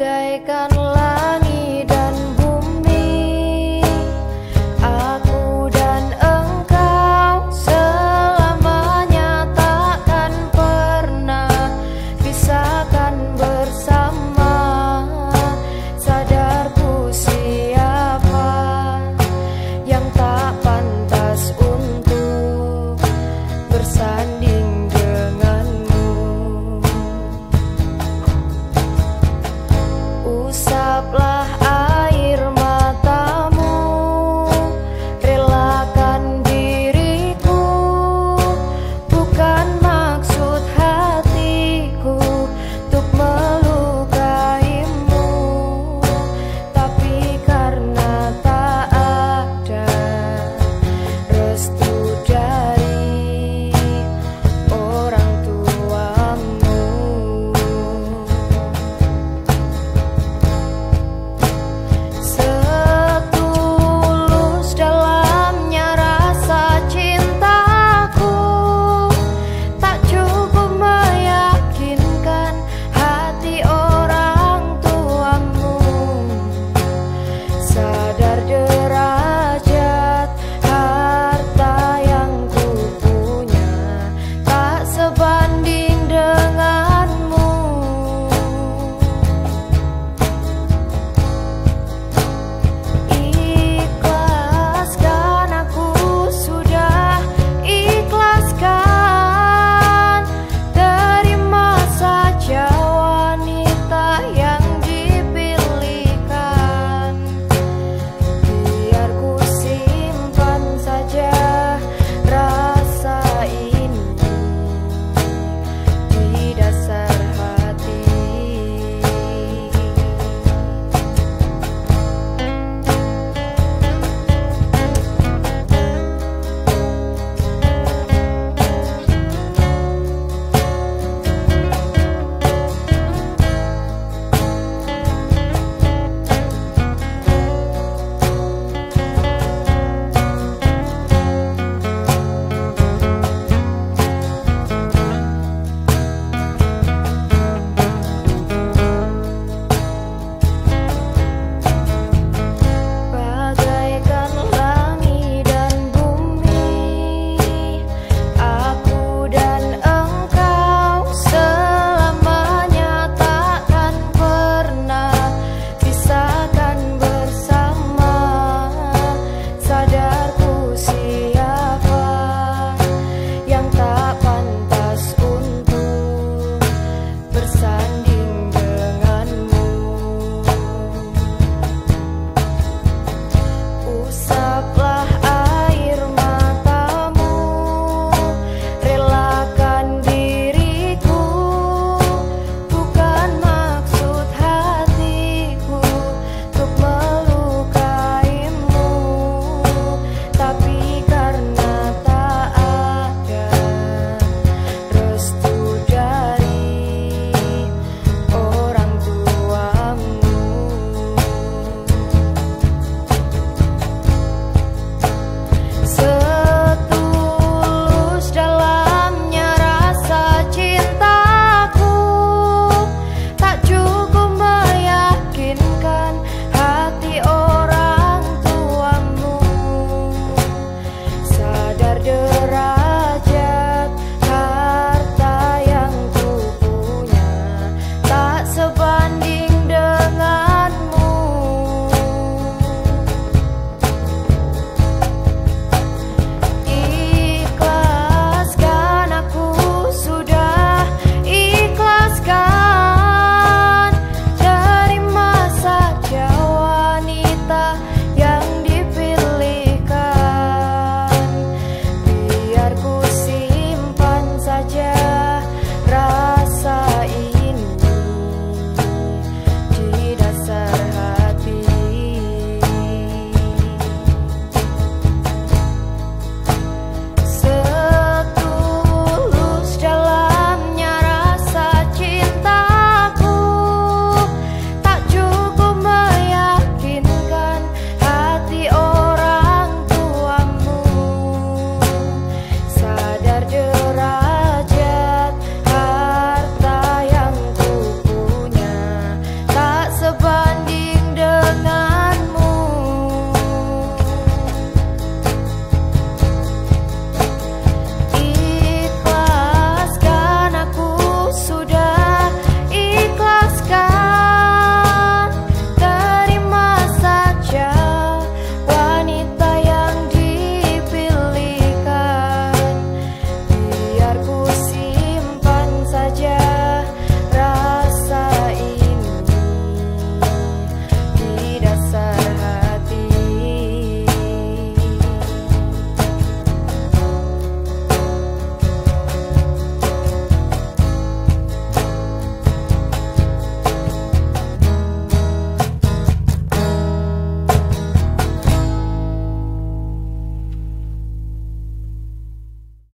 bagaikan